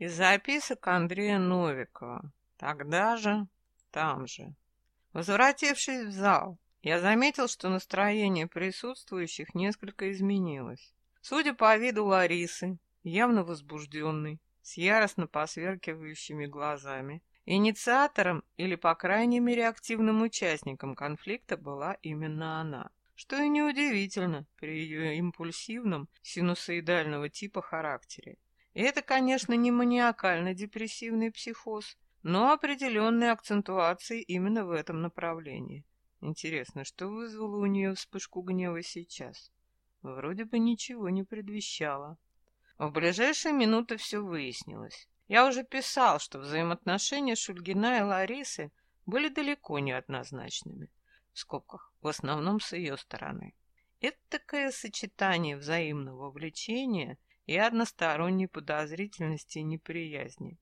Из записок Андрея Новикова. Тогда же, там же. Возвратившись в зал, я заметил, что настроение присутствующих несколько изменилось. Судя по виду Ларисы, явно возбужденной, с яростно посверкивающими глазами, инициатором или, по крайней мере, активным участником конфликта была именно она. Что и неудивительно при ее импульсивном, синусоидального типа характере. Это, конечно, не маниакально-депрессивный психоз, но определенные акцентуации именно в этом направлении. Интересно, что вызвало у нее вспышку гнева сейчас? Вроде бы ничего не предвещало. В ближайшие минуты все выяснилось. Я уже писал, что взаимоотношения Шульгина и Ларисы были далеко не однозначными. В скобках, в основном с ее стороны. Это такое сочетание взаимного влечения и односторонней подозрительности и неприязни.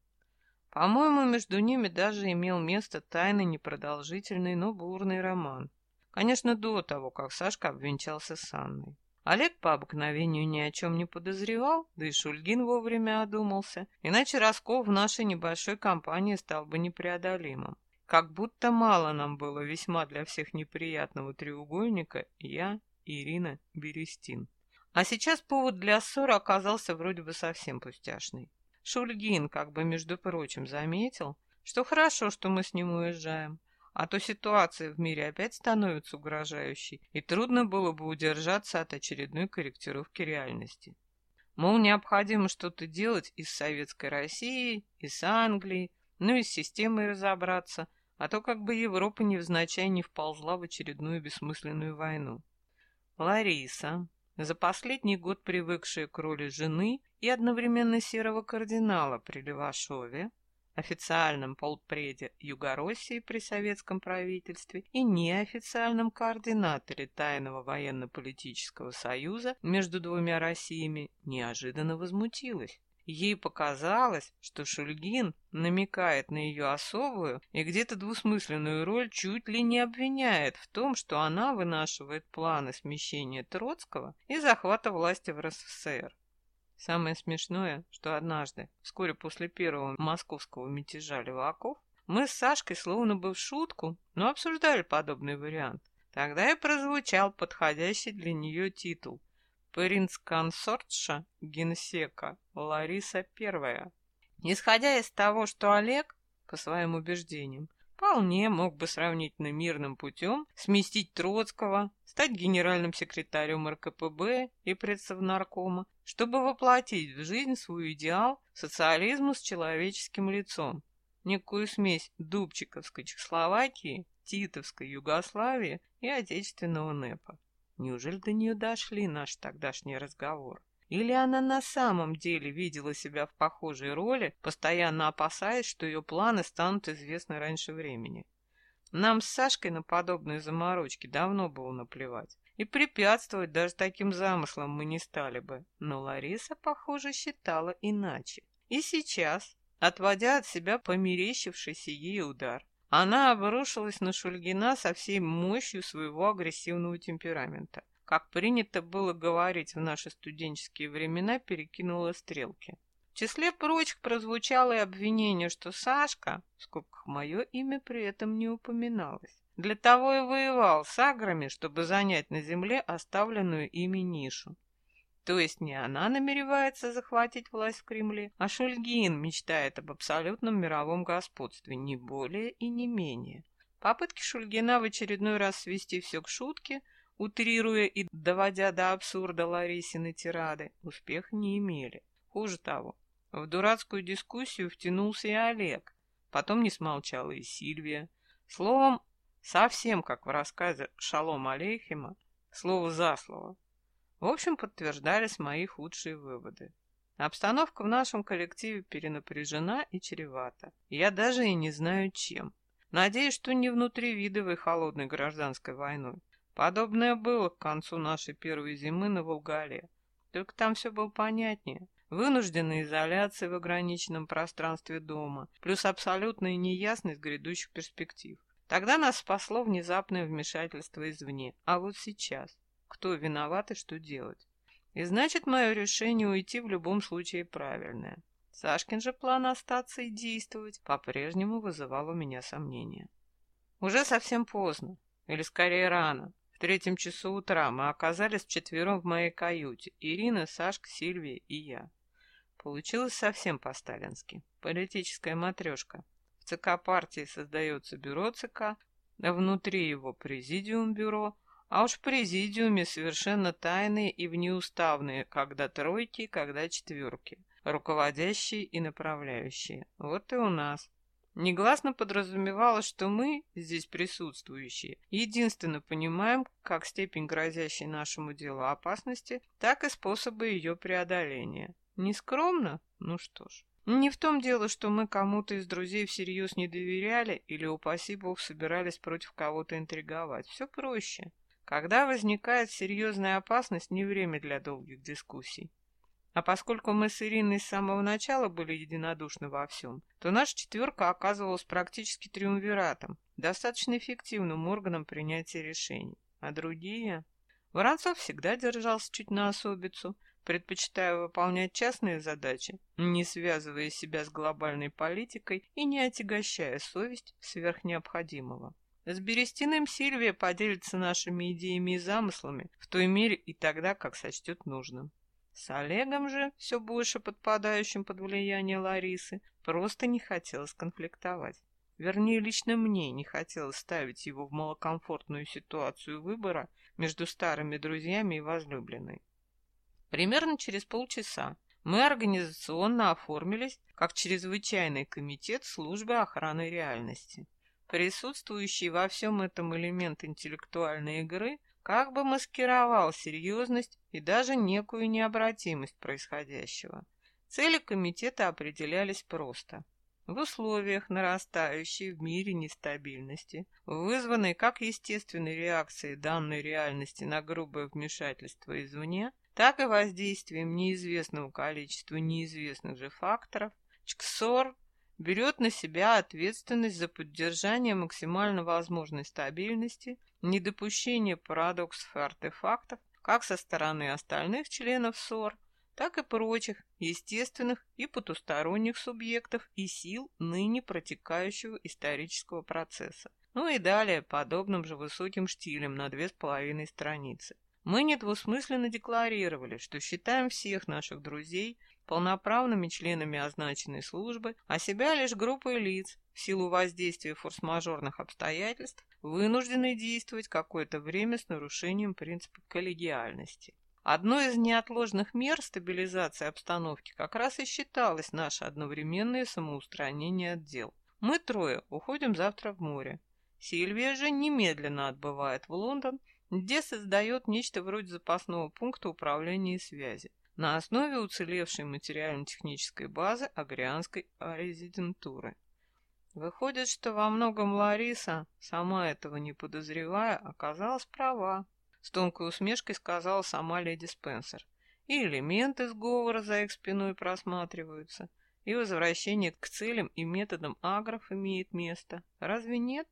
По-моему, между ними даже имел место тайный непродолжительный, но бурный роман. Конечно, до того, как Сашка обвенчался с Анной. Олег по обыкновению ни о чем не подозревал, да и Шульгин вовремя одумался, иначе раскол в нашей небольшой компании стал бы непреодолимым. Как будто мало нам было весьма для всех неприятного треугольника я, Ирина, Берестин. А сейчас повод для ссоры оказался вроде бы совсем пустяшный. Шульгин, как бы между прочим, заметил, что хорошо, что мы с ним уезжаем, а то ситуация в мире опять становится угрожающей, и трудно было бы удержаться от очередной корректировки реальности. Мол, необходимо что-то делать и с Советской Россией, и с Англией, ну и с системой разобраться, а то как бы Европа невзначай не вползла в очередную бессмысленную войну. Лариса, за последний год привыкшая к роли жены и одновременно серого кардинала при Левашове, официальном полпреде Югороссии при советском правительстве и неофициальном координаторе тайного военно-политического союза между двумя Россиями, неожиданно возмутилась. Ей показалось, что Шульгин намекает на ее особую и где-то двусмысленную роль, чуть ли не обвиняет в том, что она вынашивает планы смещения Троцкого и захвата власти в РСФСР. Самое смешное, что однажды, вскоре после первого московского мятежа леваков, мы с Сашкой словно бы в шутку, но обсуждали подобный вариант. Тогда и прозвучал подходящий для нее титул принц-консортша генсека Лариса Первая. Исходя из того, что Олег, по своим убеждениям, вполне мог бы сравнительно мирным путем сместить Троцкого, стать генеральным секретарем РКПБ и предсовнаркома, чтобы воплотить в жизнь свой идеал социализма с человеческим лицом, некую смесь Дубчиковской Чехословакии, Титовской Югославии и отечественного НЭПа. Неужели до нее дошли наш тогдашний разговор? Или она на самом деле видела себя в похожей роли, постоянно опасаясь, что ее планы станут известны раньше времени? Нам с Сашкой на подобные заморочки давно было наплевать. И препятствовать даже таким замыслам мы не стали бы. Но Лариса, похоже, считала иначе. И сейчас, отводя от себя померещившийся ей удар, она обрушилась на Шульгина со всей мощью своего агрессивного темперамента. Как принято было говорить в наши студенческие времена, перекинула стрелки. В числе прочих прозвучало и обвинение, что Сашка, в скобках мое имя при этом не упоминалось, для того и воевал с аграми, чтобы занять на земле оставленную ими нишу. То есть не она намеревается захватить власть в Кремле, а Шульгин мечтает об абсолютном мировом господстве, не более и не менее. Попытки Шульгина в очередной раз свести все к шутке, утрируя и доводя до абсурда Ларисины тирады, успех не имели. Хуже того, в дурацкую дискуссию втянулся и Олег, потом не смолчала и Сильвия. Словом, совсем как в рассказе Шалом Алейхима, слово за слово. В общем, подтверждались мои худшие выводы. Обстановка в нашем коллективе перенапряжена и чревата. Я даже и не знаю чем. Надеюсь, что не внутривидовой холодной гражданской войной. Подобное было к концу нашей первой зимы на Волгале. Только там все было понятнее. Вынужденная изоляция в ограниченном пространстве дома, плюс абсолютная неясность грядущих перспектив. Тогда нас спасло внезапное вмешательство извне. А вот сейчас кто виноват и что делать. И значит, мое решение уйти в любом случае правильное. Сашкин же план остаться и действовать по-прежнему вызывал у меня сомнения. Уже совсем поздно, или скорее рано. В третьем часу утра мы оказались вчетвером в моей каюте. Ирина, Сашка, Сильвия и я. Получилось совсем по-сталински. Политическая матрешка. В ЦК партии создается бюро ЦК, внутри его президиум бюро, а уж в президиуме совершенно тайные и внеуставные, когда тройки, когда четверки, руководящие и направляющие. Вот и у нас. Негласно подразумевалось, что мы, здесь присутствующие, единственно понимаем как степень грозящей нашему делу опасности, так и способы ее преодоления. Не скромно? Ну что ж. Не в том дело, что мы кому-то из друзей всерьез не доверяли или, упаси бог, собирались против кого-то интриговать. Все проще. Когда возникает серьезная опасность, не время для долгих дискуссий. А поскольку мы с Ириной с самого начала были единодушны во всем, то наша четверка оказывалась практически триумвиратом, достаточно эффективным органом принятия решений. А другие... Воронцов всегда держался чуть на особицу, предпочитая выполнять частные задачи, не связывая себя с глобальной политикой и не отягощая совесть сверх необходимого. С Берестиным Сильвия поделится нашими идеями и замыслами в той мере и тогда, как сочтет нужным. С Олегом же, все больше подпадающим под влияние Ларисы, просто не хотелось конфликтовать. Вернее, лично мне не хотелось ставить его в малокомфортную ситуацию выбора между старыми друзьями и возлюбленной. Примерно через полчаса мы организационно оформились как чрезвычайный комитет службы охраны реальности. Присутствующий во всем этом элемент интеллектуальной игры как бы маскировал серьезность и даже некую необратимость происходящего. Цели комитета определялись просто. В условиях нарастающей в мире нестабильности, вызванной как естественной реакцией данной реальности на грубое вмешательство извне, так и воздействием неизвестного количества неизвестных же факторов, ЧКСОР берет на себя ответственность за поддержание максимально возможной стабильности, недопущение парадоксов и артефактов как со стороны остальных членов СОР, так и прочих естественных и потусторонних субъектов и сил ныне протекающего исторического процесса. Ну и далее подобным же высоким штилем на две с половиной страницы. Мы недвусмысленно декларировали, что считаем всех наших друзей полноправными членами означенной службы, а себя лишь группой лиц, в силу воздействия форс-мажорных обстоятельств, вынуждены действовать какое-то время с нарушением принципа коллегиальности. Одной из неотложных мер стабилизации обстановки как раз и считалось наше одновременное самоустранение от дел. Мы трое уходим завтра в море. Сильвия же немедленно отбывает в Лондон где создает нечто вроде запасного пункта управления и связи на основе уцелевшей материально-технической базы Агрианской резидентуры. Выходит, что во многом Лариса, сама этого не подозревая, оказалась права. С тонкой усмешкой сказала сама леди Спенсер. И элементы сговора за их спиной просматриваются, и возвращение к целям и методам агров имеет место. Разве нет?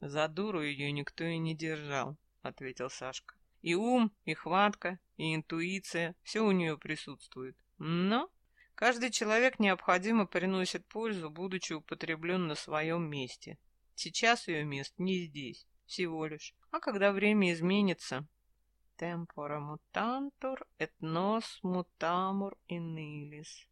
За дуру ее никто и не держал. — ответил Сашка. «И ум, и хватка, и интуиция — все у нее присутствует. Но каждый человек необходимо приносит пользу, будучи употреблен на своем месте. Сейчас ее место не здесь, всего лишь. А когда время изменится... Темпора мутантур et nos mutamur in illis.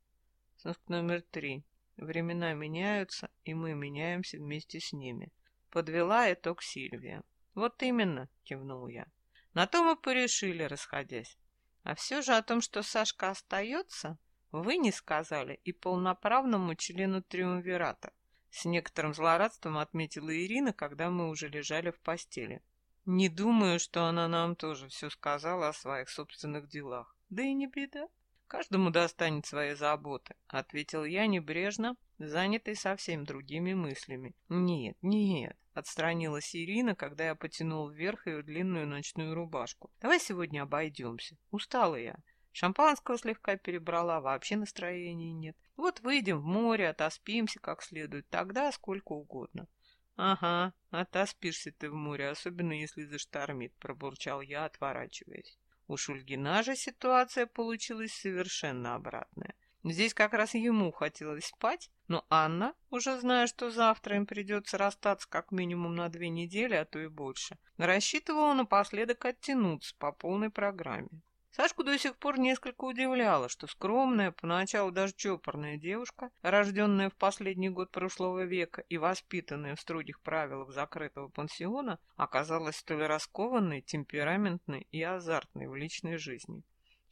Номер три. Времена меняются, и мы меняемся вместе с ними. Подвела итог Сильвия. «Вот именно», — кивнул я. «На то мы порешили, расходясь. А все же о том, что Сашка остается, вы не сказали и полноправному члену Триумвирата». С некоторым злорадством отметила Ирина, когда мы уже лежали в постели. «Не думаю, что она нам тоже все сказала о своих собственных делах. Да и не беда. Каждому достанет свои заботы», — ответил я небрежно, занятый совсем другими мыслями. «Нет, нет, Отстранилась Ирина, когда я потянул вверх ее длинную ночную рубашку. «Давай сегодня обойдемся. Устала я. Шампанского слегка перебрала, вообще настроения нет. Вот выйдем в море, отоспимся как следует, тогда сколько угодно». «Ага, отоспишься ты в море, особенно если заштормит», — пробурчал я, отворачиваясь. У Шульгина же ситуация получилась совершенно обратная. Здесь как раз ему хотелось спать, но Анна, уже зная, что завтра им придется расстаться как минимум на две недели, а то и больше, рассчитывала напоследок оттянуться по полной программе. Сашку до сих пор несколько удивляло, что скромная, поначалу даже чопорная девушка, рожденная в последний год прошлого века и воспитанная в строгих правилах закрытого пансиона, оказалась столь раскованной, темпераментной и азартной в личной жизни.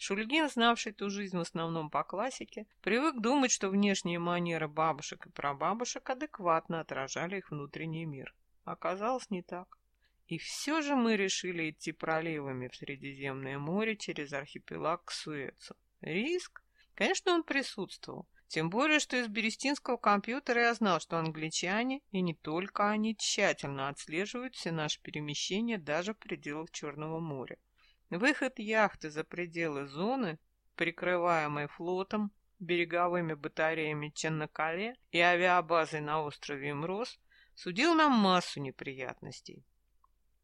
Шульгин, знавший ту жизнь в основном по классике, привык думать, что внешние манеры бабушек и прабабушек адекватно отражали их внутренний мир. Оказалось, не так. И все же мы решили идти проливами в Средиземное море через архипелаг к Суэцу. Риск? Конечно, он присутствовал. Тем более, что из берестинского компьютера я знал, что англичане, и не только они, тщательно отслеживают все наши перемещения даже в пределах Черного моря. Выход яхты за пределы зоны, прикрываемой флотом, береговыми батареями Ченнакале и авиабазой на острове Имрос, судил нам массу неприятностей.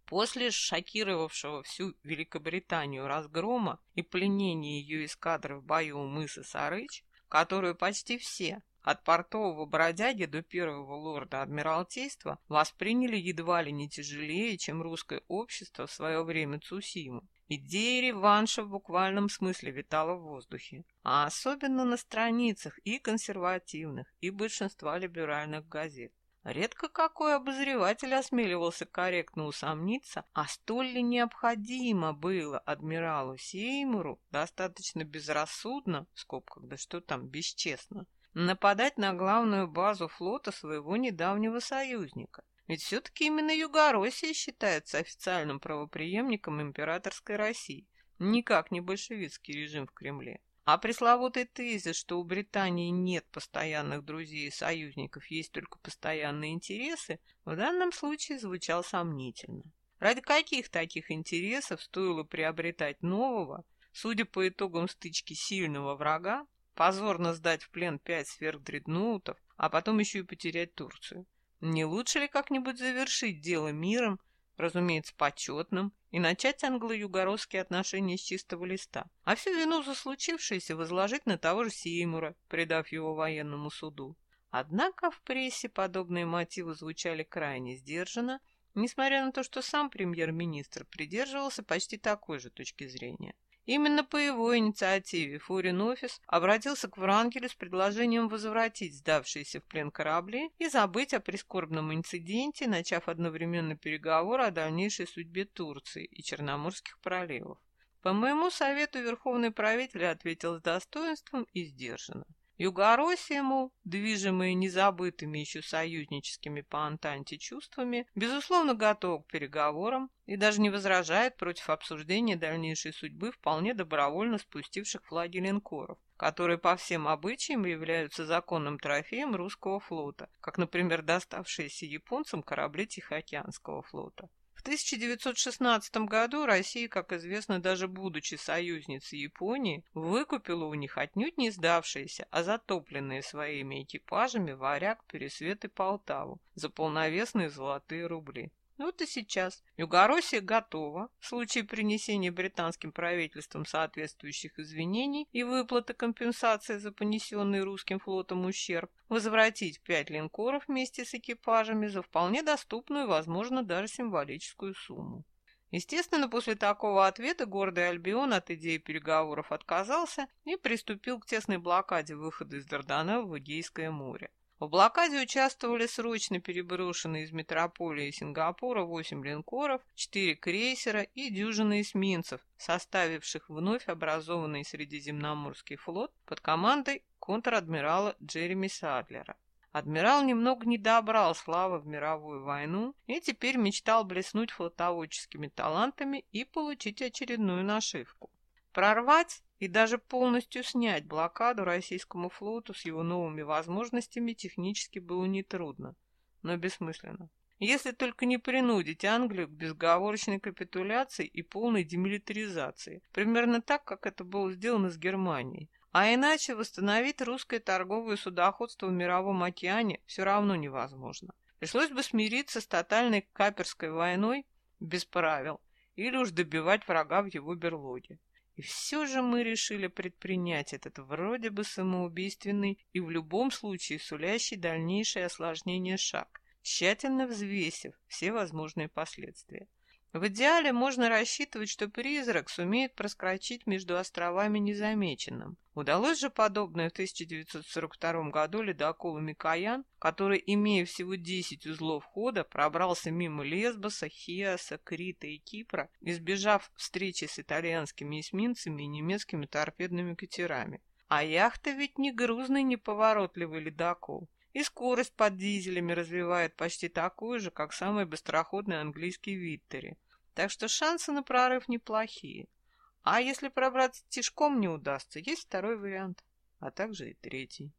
После шокировавшего всю Великобританию разгрома и пленения ее эскадры в бою у мыса Сарыч, которую почти все, от портового бродяги до первого лорда Адмиралтейства, восприняли едва ли не тяжелее, чем русское общество в свое время Цусиму, Идея реванша в буквальном смысле витала в воздухе, а особенно на страницах и консервативных, и большинства либеральных газет. Редко какой обозреватель осмеливался корректно усомниться, а столь ли необходимо было адмиралу Сеймуру достаточно безрассудно, в скобках, да что там, бесчестно, нападать на главную базу флота своего недавнего союзника. Ведь все-таки именно Югороссия считается официальным правопреемником императорской России, никак не большевистский режим в Кремле. А пресловутый тезис, что у Британии нет постоянных друзей и союзников, есть только постоянные интересы, в данном случае звучал сомнительно. Ради каких таких интересов стоило приобретать нового, судя по итогам стычки сильного врага, позорно сдать в плен пять сверхдредноутов, а потом еще и потерять Турцию? Не лучше ли как-нибудь завершить дело миром, разумеется, почетным, и начать англо-югородские отношения с чистого листа, а всю вину за случившееся возложить на того же Сеймура, предав его военному суду? Однако в прессе подобные мотивы звучали крайне сдержанно, несмотря на то, что сам премьер-министр придерживался почти такой же точки зрения. Именно по его инициативе Фурин офис обратился к Врангелю с предложением возвратить сдавшиеся в плен корабли и забыть о прискорбном инциденте, начав одновременно переговоры о дальнейшей судьбе Турции и Черноморских проливов. По моему совету верховный правитель ответил с достоинством и сдержанно. Югороссия, мол, движимые незабытыми еще союзническими по Антанте чувствами, безусловно готова к переговорам и даже не возражает против обсуждения дальнейшей судьбы вполне добровольно спустивших флаги линкоров, которые по всем обычаям являются законным трофеем русского флота, как, например, доставшиеся японцам корабли Тихоокеанского флота. 1916 году Россия, как известно, даже будучи союзницей Японии, выкупила у них отнюдь не сдавшиеся, а затопленные своими экипажами варяг, пересвет и Полтаву за полновесные золотые рубли. Вот и сейчас Югороссия готова, в случае принесения британским правительством соответствующих извинений и выплаты компенсации за понесенный русским флотом ущерб, возвратить пять линкоров вместе с экипажами за вполне доступную, возможно, даже символическую сумму. Естественно, после такого ответа гордый Альбион от идеи переговоров отказался и приступил к тесной блокаде выхода из Дарданелл в Эгейское море. В блокаде участвовали срочно переброшенные из метрополии Сингапура 8 линкоров, 4 крейсера и дюжины эсминцев, составивших вновь образованный Средиземноморский флот под командой контр-адмирала Джереми Садлера. Адмирал немного не добрал славы в мировую войну и теперь мечтал блеснуть флотоводческими талантами и получить очередную нашивку. Прорвать и даже полностью снять блокаду российскому флоту с его новыми возможностями технически было нетрудно, но бессмысленно. Если только не принудить Англию к безговорочной капитуляции и полной демилитаризации, примерно так, как это было сделано с Германией. А иначе восстановить русское торговое судоходство в мировом океане все равно невозможно. Пришлось бы смириться с тотальной каперской войной без правил или уж добивать врага в его берлоге. И все же мы решили предпринять этот вроде бы самоубийственный и в любом случае сулящий дальнейшее осложнение шаг, тщательно взвесив все возможные последствия. В идеале можно рассчитывать, что призрак сумеет проскочить между островами незамеченным. Удалось же подобное в 1942 году ледоколу Микоян, который, имея всего 10 узлов хода, пробрался мимо Лесбоса, Хиаса, Крита и Кипра, избежав встречи с итальянскими эсминцами и немецкими торпедными катерами. А яхта ведь не грузный, неповоротливый ледокол. И скорость под дизелями развивает почти такую же, как самый быстроходный английский Виттери. Так что шансы на прорыв неплохие. А если пробраться тишком не удастся, есть второй вариант, а также и третий.